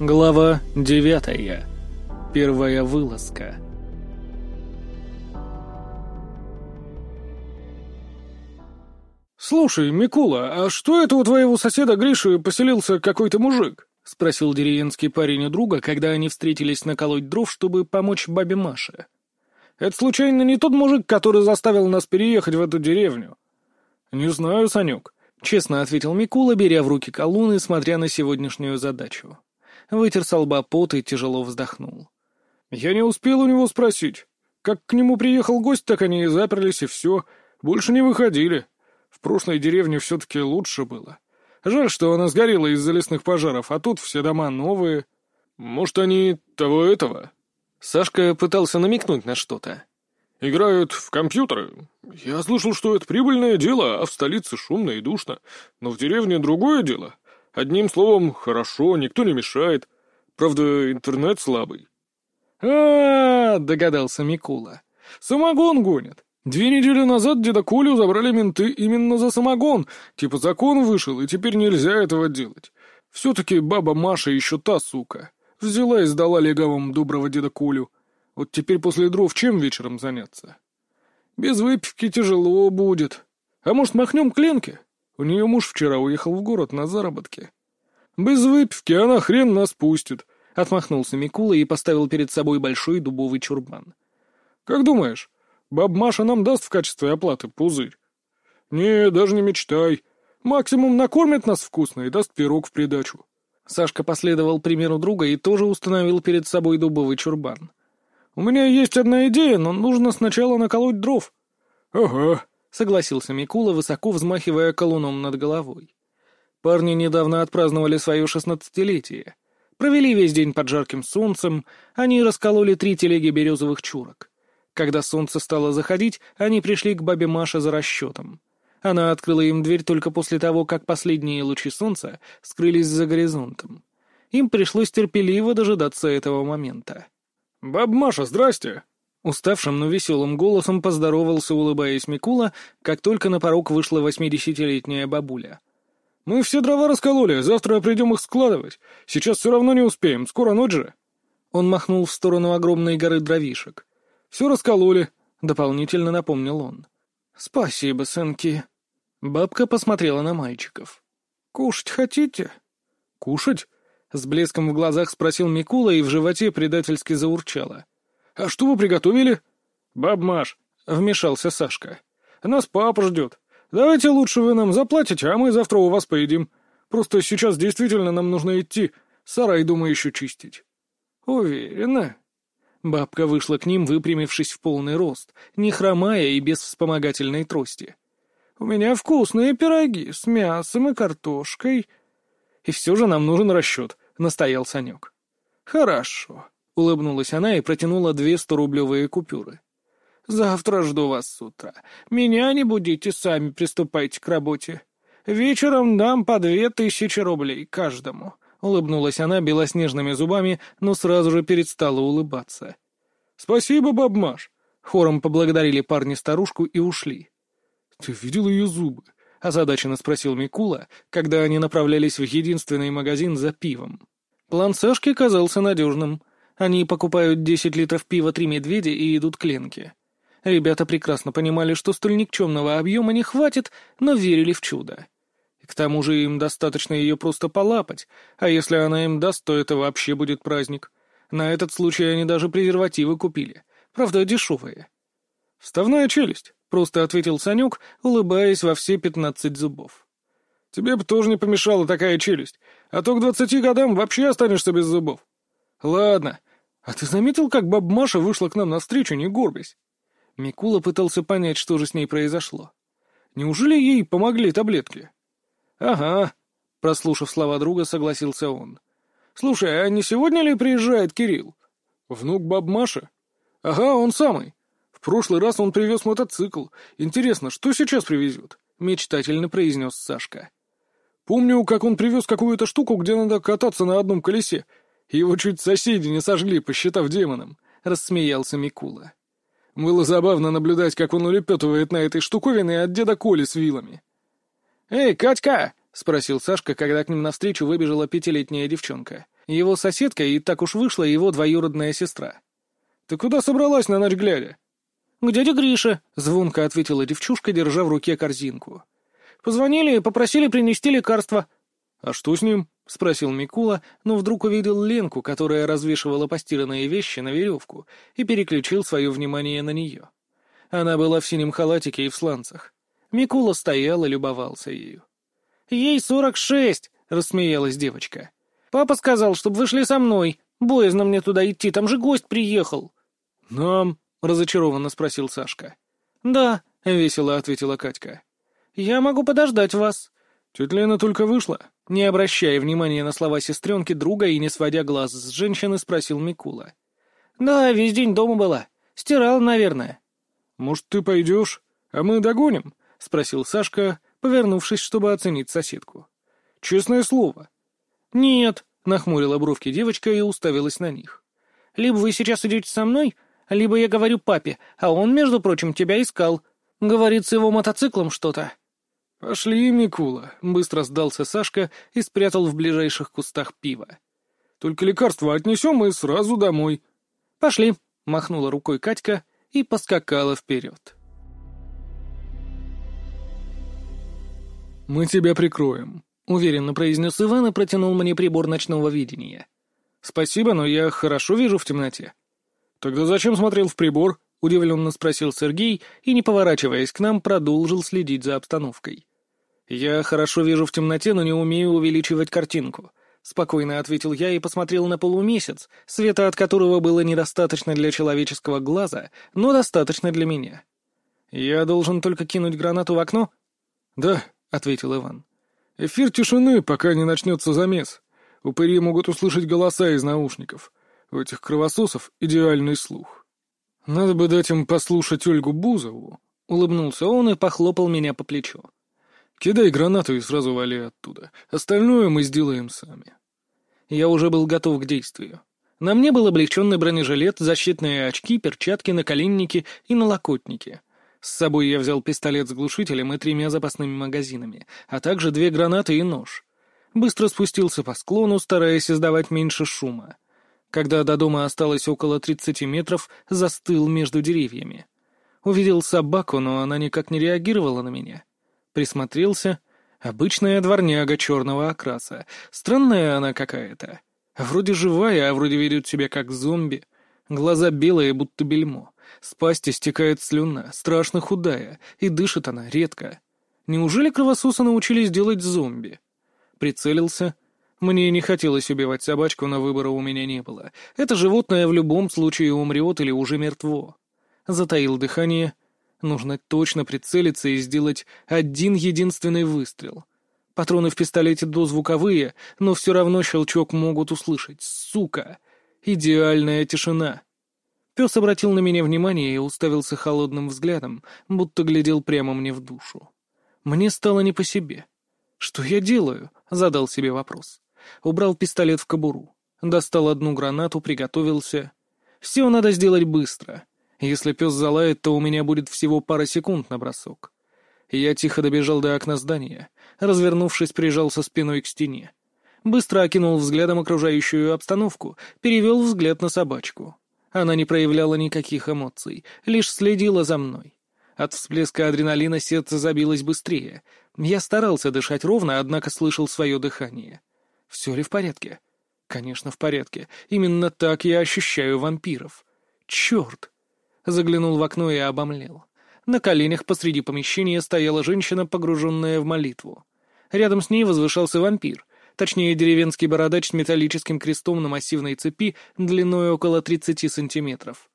Глава девятая. Первая вылазка. «Слушай, Микула, а что это у твоего соседа Гриши поселился какой-то мужик?» — спросил деревенский парень у друга, когда они встретились наколоть дров, чтобы помочь бабе Маше. «Это, случайно, не тот мужик, который заставил нас переехать в эту деревню?» «Не знаю, Санек», — честно ответил Микула, беря в руки колун и смотря на сегодняшнюю задачу. Вытер со лба пот и тяжело вздохнул. «Я не успел у него спросить. Как к нему приехал гость, так они и заперлись, и все. Больше не выходили. В прошлой деревне все-таки лучше было. Жаль, что она сгорела из-за лесных пожаров, а тут все дома новые. Может, они того этого?» Сашка пытался намекнуть на что-то. «Играют в компьютеры. Я слышал, что это прибыльное дело, а в столице шумно и душно. Но в деревне другое дело. Одним словом, хорошо, никто не мешает. Правда, интернет слабый». А, -а, -а догадался Микула. «Самогон гонят. Две недели назад деда Колю забрали менты именно за самогон. Типа закон вышел, и теперь нельзя этого делать. Все-таки баба Маша еще та сука. Взяла и сдала легавым доброго деда Колю. Вот теперь после дров чем вечером заняться? Без выпивки тяжело будет. А может, махнем к Ленке? У нее муж вчера уехал в город на заработки. Без выпивки она хрен нас пустит. Отмахнулся Микула и поставил перед собой большой дубовый чурбан. Как думаешь, баб Маша нам даст в качестве оплаты пузырь? Не, даже не мечтай. Максимум накормит нас вкусно и даст пирог в придачу. Сашка последовал примеру друга и тоже установил перед собой дубовый чурбан. «У меня есть одна идея, но нужно сначала наколоть дров». «Ага», — согласился Микула, высоко взмахивая колуном над головой. Парни недавно отпраздновали свое шестнадцатилетие. Провели весь день под жарким солнцем, они раскололи три телеги березовых чурок. Когда солнце стало заходить, они пришли к бабе Маше за расчетом. Она открыла им дверь только после того, как последние лучи солнца скрылись за горизонтом. Им пришлось терпеливо дожидаться этого момента. «Баб Маша, здрасте!» Уставшим, но веселым голосом поздоровался, улыбаясь Микула, как только на порог вышла восьмидесятилетняя бабуля. «Мы все дрова раскололи, завтра придем их складывать. Сейчас все равно не успеем, скоро ночь же». Он махнул в сторону огромной горы дровишек. «Все раскололи», — дополнительно напомнил он. «Спасибо, сынки», Бабка посмотрела на мальчиков. «Кушать хотите?» «Кушать?» — с блеском в глазах спросил Микула и в животе предательски заурчало. «А что вы приготовили?» «Баб Маш», — вмешался Сашка. «Нас папа ждет. Давайте лучше вы нам заплатите, а мы завтра у вас поедим. Просто сейчас действительно нам нужно идти, сарай, думаю, еще чистить». «Уверена?» Бабка вышла к ним, выпрямившись в полный рост, не хромая и без вспомогательной трости. У меня вкусные пироги с мясом и картошкой. И все же нам нужен расчет, — настоял Санек. Хорошо, — улыбнулась она и протянула две сторублевые купюры. Завтра жду вас с утра. Меня не будите, сами приступайте к работе. Вечером дам по две тысячи рублей каждому. Улыбнулась она белоснежными зубами, но сразу же перестала улыбаться. «Спасибо, бабмаш!» Хором поблагодарили парни старушку и ушли. «Ты видел ее зубы?» — озадаченно спросил Микула, когда они направлялись в единственный магазин за пивом. План Сашки казался надежным. Они покупают десять литров пива «Три медведя» и идут к Ленке. Ребята прекрасно понимали, что столь никчемного объема не хватит, но верили в чудо. К тому же им достаточно ее просто полапать, а если она им даст, то это вообще будет праздник. На этот случай они даже презервативы купили, правда, дешевые. «Вставная челюсть», — просто ответил Санек, улыбаясь во все пятнадцать зубов. «Тебе бы тоже не помешала такая челюсть, а то к двадцати годам вообще останешься без зубов. Ладно, а ты заметил, как баб Маша вышла к нам навстречу, не горбись?» Микула пытался понять, что же с ней произошло. «Неужели ей помогли таблетки?» «Ага», — прослушав слова друга, согласился он. «Слушай, а не сегодня ли приезжает Кирилл?» «Внук баб Маши?» «Ага, он самый прошлый раз он привез мотоцикл. Интересно, что сейчас привезет?» — мечтательно произнес Сашка. «Помню, как он привез какую-то штуку, где надо кататься на одном колесе. Его чуть соседи не сожгли, посчитав демоном», — рассмеялся Микула. Было забавно наблюдать, как он улепетывает на этой штуковине от деда Коли с вилами. «Эй, Катька!» — спросил Сашка, когда к ним навстречу выбежала пятилетняя девчонка. Его соседка и так уж вышла его двоюродная сестра. «Ты куда собралась на ночь глядя?» «К дяде Грише», — звонко ответила девчушка, держа в руке корзинку. «Позвонили и попросили принести лекарство». «А что с ним?» — спросил Микула, но вдруг увидел Ленку, которая развешивала постиранные вещи на веревку, и переключил свое внимание на нее. Она была в синем халатике и в сланцах. Микула стоял и любовался ею. «Ей сорок шесть!» — рассмеялась девочка. «Папа сказал, чтобы вышли со мной. Боязно мне туда идти, там же гость приехал». «Нам?» — разочарованно спросил Сашка. «Да», — весело ответила Катька. «Я могу подождать вас». Тетя Лена только вышла. Не обращая внимания на слова сестренки друга и не сводя глаз с женщины, спросил Микула. «Да, весь день дома была. Стирал, наверное». «Может, ты пойдешь, а мы догоним?» — спросил Сашка, повернувшись, чтобы оценить соседку. «Честное слово». «Нет», — нахмурила бровки девочка и уставилась на них. «Либо вы сейчас идете со мной, либо я говорю папе, а он, между прочим, тебя искал. Говорит, с его мотоциклом что-то». «Пошли, Микула», — быстро сдался Сашка и спрятал в ближайших кустах пиво. «Только лекарство отнесем и сразу домой». «Пошли», — махнула рукой Катька и поскакала вперед. «Мы тебя прикроем», — уверенно произнес Иван и протянул мне прибор ночного видения. «Спасибо, но я хорошо вижу в темноте». «Тогда зачем смотрел в прибор?» — удивленно спросил Сергей и, не поворачиваясь к нам, продолжил следить за обстановкой. «Я хорошо вижу в темноте, но не умею увеличивать картинку», — спокойно ответил я и посмотрел на полумесяц, света от которого было недостаточно для человеческого глаза, но достаточно для меня. «Я должен только кинуть гранату в окно?» «Да», — ответил Иван. «Эфир тишины, пока не начнется замес. Упыри могут услышать голоса из наушников. У этих кровососов идеальный слух. Надо бы дать им послушать Ольгу Бузову», — улыбнулся он и похлопал меня по плечу. Кидай гранату и сразу вали оттуда. Остальное мы сделаем сами. Я уже был готов к действию. На мне был облегченный бронежилет, защитные очки, перчатки, наколенники и налокотники. С собой я взял пистолет с глушителем и тремя запасными магазинами, а также две гранаты и нож. Быстро спустился по склону, стараясь издавать меньше шума. Когда до дома осталось около 30 метров, застыл между деревьями. Увидел собаку, но она никак не реагировала на меня. Присмотрелся. Обычная дворняга черного окраса. Странная она какая-то. Вроде живая, а вроде ведет себя как зомби. Глаза белые, будто бельмо. С пасти стекает слюна, страшно худая, и дышит она редко. Неужели кровососы научились делать зомби? Прицелился. Мне не хотелось убивать собачку, но выбора у меня не было. Это животное в любом случае умрет или уже мертво. Затаил дыхание — Нужно точно прицелиться и сделать один единственный выстрел. Патроны в пистолете дозвуковые, но все равно щелчок могут услышать. Сука! Идеальная тишина. Пес обратил на меня внимание и уставился холодным взглядом, будто глядел прямо мне в душу. Мне стало не по себе. «Что я делаю?» — задал себе вопрос. Убрал пистолет в кобуру. Достал одну гранату, приготовился. Все надо сделать быстро. Если пес залает, то у меня будет всего пара секунд на бросок. Я тихо добежал до окна здания, развернувшись, прижался спиной к стене. Быстро окинул взглядом окружающую обстановку, перевел взгляд на собачку. Она не проявляла никаких эмоций, лишь следила за мной. От всплеска адреналина сердце забилось быстрее. Я старался дышать ровно, однако слышал свое дыхание. Все ли в порядке? Конечно, в порядке. Именно так я ощущаю вампиров. Черт! Заглянул в окно и обомлел. На коленях посреди помещения стояла женщина, погруженная в молитву. Рядом с ней возвышался вампир, точнее деревенский бородач с металлическим крестом на массивной цепи длиной около 30 сантиметров.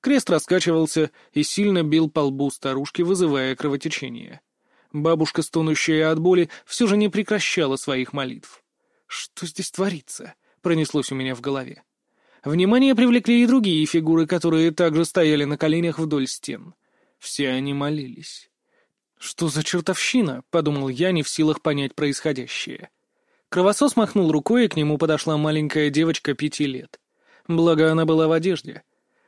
Крест раскачивался и сильно бил по лбу старушки, вызывая кровотечение. Бабушка, стонущая от боли, все же не прекращала своих молитв. «Что здесь творится?» — пронеслось у меня в голове. Внимание привлекли и другие фигуры, которые также стояли на коленях вдоль стен. Все они молились. «Что за чертовщина?» — подумал я, не в силах понять происходящее. Кровосос махнул рукой, и к нему подошла маленькая девочка пяти лет. Благо, она была в одежде.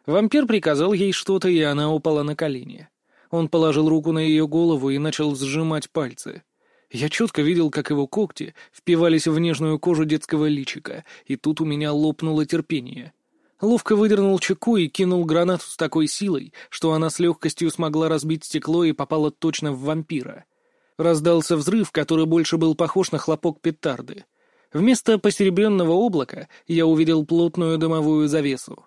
Вампир приказал ей что-то, и она упала на колени. Он положил руку на ее голову и начал сжимать пальцы. Я четко видел, как его когти впивались в нежную кожу детского личика, и тут у меня лопнуло терпение. Ловко выдернул чеку и кинул гранату с такой силой, что она с легкостью смогла разбить стекло и попала точно в вампира. Раздался взрыв, который больше был похож на хлопок петарды. Вместо посеребренного облака я увидел плотную дымовую завесу.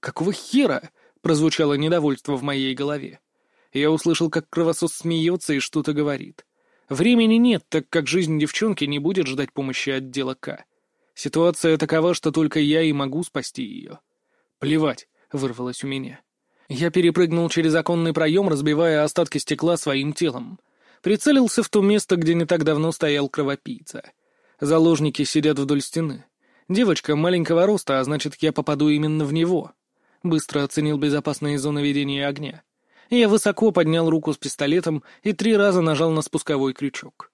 «Какого хера?» — прозвучало недовольство в моей голове. Я услышал, как кровосос смеется и что-то говорит. Времени нет, так как жизнь девчонки не будет ждать помощи отдела К. Ситуация такова, что только я и могу спасти ее. «Плевать», — вырвалось у меня. Я перепрыгнул через оконный проем, разбивая остатки стекла своим телом. Прицелился в то место, где не так давно стоял кровопийца. Заложники сидят вдоль стены. Девочка маленького роста, а значит, я попаду именно в него. Быстро оценил безопасные зоны ведения огня. Я высоко поднял руку с пистолетом и три раза нажал на спусковой крючок.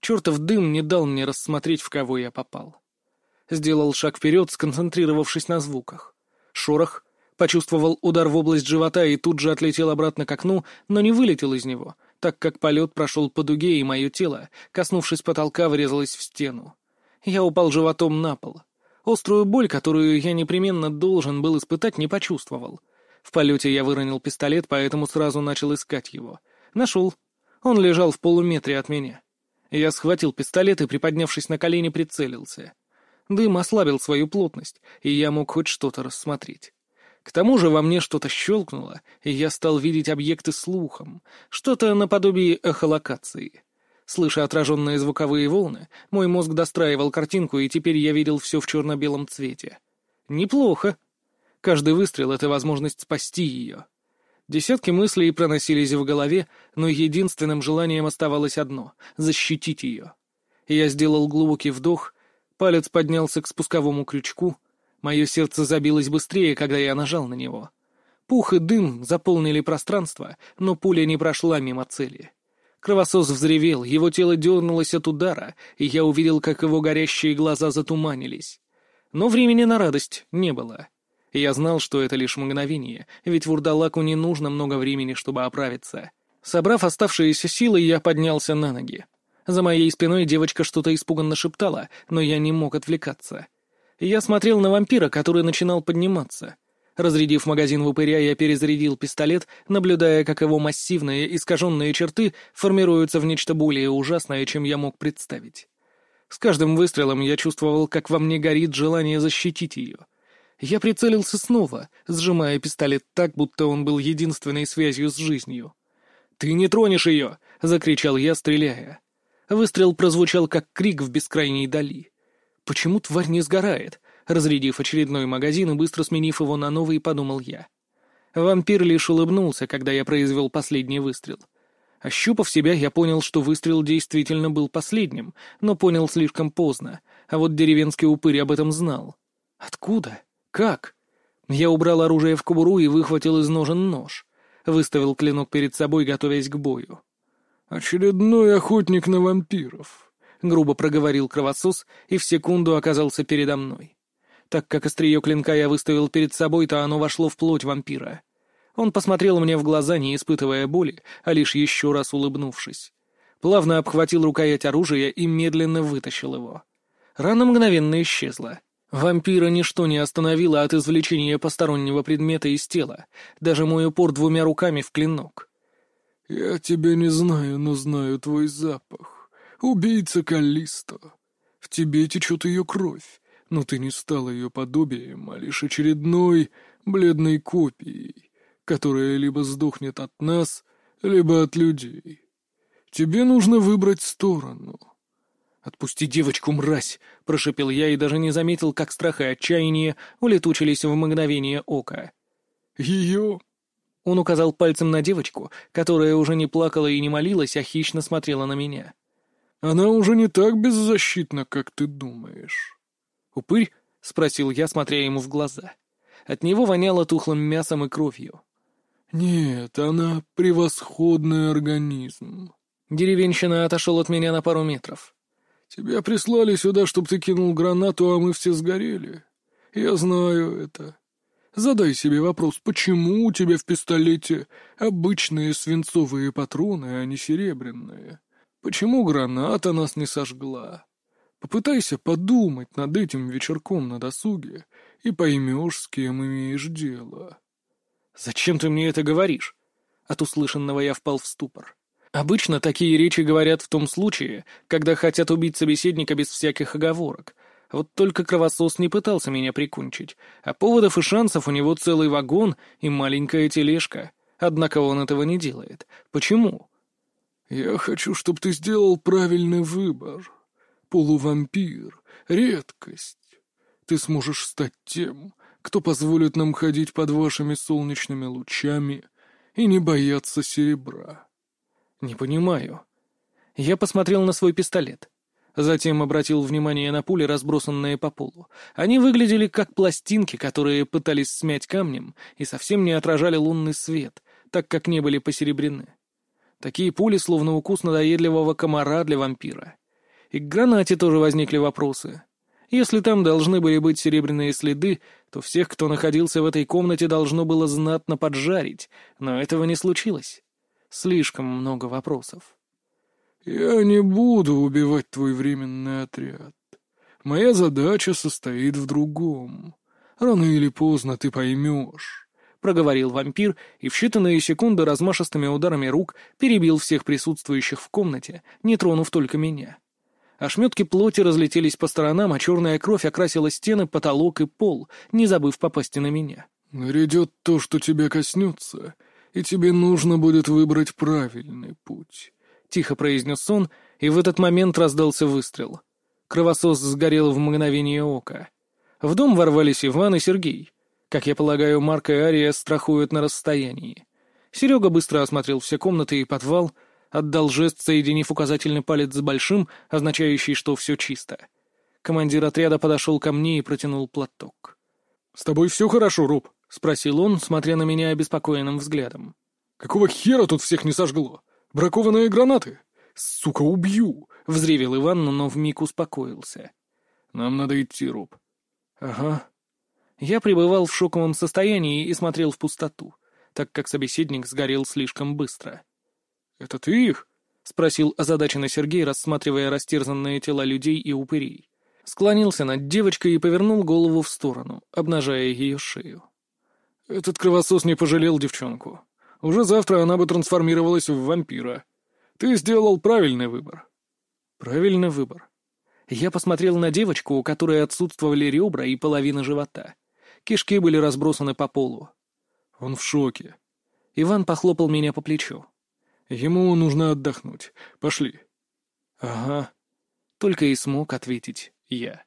Чертов дым не дал мне рассмотреть, в кого я попал. Сделал шаг вперед, сконцентрировавшись на звуках. Шорох, почувствовал удар в область живота и тут же отлетел обратно к окну, но не вылетел из него, так как полет прошел по дуге, и мое тело, коснувшись потолка, врезалось в стену. Я упал животом на пол. Острую боль, которую я непременно должен был испытать, не почувствовал — в полете я выронил пистолет, поэтому сразу начал искать его. Нашел. Он лежал в полуметре от меня. Я схватил пистолет и, приподнявшись на колени, прицелился. Дым ослабил свою плотность, и я мог хоть что-то рассмотреть. К тому же во мне что-то щелкнуло, и я стал видеть объекты слухом, что-то наподобие эхолокации. Слыша отраженные звуковые волны, мой мозг достраивал картинку, и теперь я видел все в черно-белом цвете. Неплохо. Каждый выстрел — это возможность спасти ее. Десятки мыслей проносились в голове, но единственным желанием оставалось одно — защитить ее. Я сделал глубокий вдох, палец поднялся к спусковому крючку, мое сердце забилось быстрее, когда я нажал на него. Пух и дым заполнили пространство, но пуля не прошла мимо цели. Кровосос взревел, его тело дернулось от удара, и я увидел, как его горящие глаза затуманились. Но времени на радость не было. Я знал, что это лишь мгновение, ведь вурдалаку не нужно много времени, чтобы оправиться. Собрав оставшиеся силы, я поднялся на ноги. За моей спиной девочка что-то испуганно шептала, но я не мог отвлекаться. Я смотрел на вампира, который начинал подниматься. Разрядив магазин в упыря, я перезарядил пистолет, наблюдая, как его массивные, искаженные черты формируются в нечто более ужасное, чем я мог представить. С каждым выстрелом я чувствовал, как во мне горит желание защитить ее — я прицелился снова, сжимая пистолет так, будто он был единственной связью с жизнью. «Ты не тронешь ее!» — закричал я, стреляя. Выстрел прозвучал, как крик в бескрайней дали. «Почему тварь не сгорает?» Разрядив очередной магазин и быстро сменив его на новый, подумал я. Вампир лишь улыбнулся, когда я произвел последний выстрел. Ощупав себя, я понял, что выстрел действительно был последним, но понял слишком поздно, а вот деревенский упырь об этом знал. Откуда? «Как?» Я убрал оружие в кобуру и выхватил из ножен нож. Выставил клинок перед собой, готовясь к бою. «Очередной охотник на вампиров», — грубо проговорил кровосос и в секунду оказался передо мной. Так как острие клинка я выставил перед собой, то оно вошло в плоть вампира. Он посмотрел мне в глаза, не испытывая боли, а лишь еще раз улыбнувшись. Плавно обхватил рукоять оружия и медленно вытащил его. Рана мгновенно исчезла. Вампира ничто не остановило от извлечения постороннего предмета из тела, даже мой упор двумя руками в клинок. «Я тебя не знаю, но знаю твой запах. Убийца Каллисто. В тебе течет ее кровь, но ты не стал ее подобием, а лишь очередной бледной копией, которая либо сдохнет от нас, либо от людей. Тебе нужно выбрать сторону». «Отпусти девочку, мразь!» — прошепел я и даже не заметил, как страх и отчаяние улетучились в мгновение ока. «Ее?» Он указал пальцем на девочку, которая уже не плакала и не молилась, а хищно смотрела на меня. «Она уже не так беззащитна, как ты думаешь». «Упырь?» — спросил я, смотря ему в глаза. От него воняло тухлым мясом и кровью. «Нет, она превосходный организм». Деревенщина отошел от меня на пару метров. Тебя прислали сюда, чтобы ты кинул гранату, а мы все сгорели. Я знаю это. Задай себе вопрос, почему у тебя в пистолете обычные свинцовые патроны, а не серебряные? Почему граната нас не сожгла? Попытайся подумать над этим вечерком на досуге и поймешь, с кем имеешь дело. Зачем ты мне это говоришь? От услышанного я впал в ступор. Обычно такие речи говорят в том случае, когда хотят убить собеседника без всяких оговорок. Вот только кровосос не пытался меня прикончить, а поводов и шансов у него целый вагон и маленькая тележка. Однако он этого не делает. Почему? «Я хочу, чтобы ты сделал правильный выбор. Полувампир — редкость. Ты сможешь стать тем, кто позволит нам ходить под вашими солнечными лучами и не бояться серебра». «Не понимаю». Я посмотрел на свой пистолет. Затем обратил внимание на пули, разбросанные по полу. Они выглядели как пластинки, которые пытались смять камнем и совсем не отражали лунный свет, так как не были посеребрены. Такие пули, словно укус надоедливого комара для вампира. И к гранате тоже возникли вопросы. Если там должны были быть серебряные следы, то всех, кто находился в этой комнате, должно было знатно поджарить, но этого не случилось. Слишком много вопросов. «Я не буду убивать твой временный отряд. Моя задача состоит в другом. Рано или поздно ты поймешь», — проговорил вампир и в считанные секунды размашистыми ударами рук перебил всех присутствующих в комнате, не тронув только меня. Ошметки плоти разлетелись по сторонам, а черная кровь окрасила стены, потолок и пол, не забыв попасть и на меня. «Грядет то, что тебя коснется, и тебе нужно будет выбрать правильный путь», — тихо произнес он, и в этот момент раздался выстрел. Кровосос сгорел в мгновение ока. В дом ворвались Иван и Сергей. Как я полагаю, Марк и Ария страхуют на расстоянии. Серега быстро осмотрел все комнаты и подвал, отдал жест, соединив указательный палец с большим, означающий, что все чисто. Командир отряда подошел ко мне и протянул платок. «С тобой все хорошо, Роб?» — спросил он, смотря на меня обеспокоенным взглядом. «Какого хера тут всех не сожгло? Бракованные гранаты? Сука, убью!» — взревел Иван, но вмиг успокоился. «Нам надо идти, Роб». «Ага». Я пребывал в шоковом состоянии и смотрел в пустоту, так как собеседник сгорел слишком быстро. «Это ты их?» — спросил озадаченный Сергей, рассматривая растерзанные тела людей и упырей. Склонился над девочкой и повернул голову в сторону, обнажая ее шею. Этот кровосос не пожалел девчонку. Уже завтра она бы трансформировалась в вампира. Ты сделал правильный выбор. Правильный выбор. Я посмотрел на девочку, у которой отсутствовали ребра и половина живота. Кишки были разбросаны по полу. Он в шоке. Иван похлопал меня по плечу. Ему нужно отдохнуть. Пошли. Ага. Только и смог ответить я.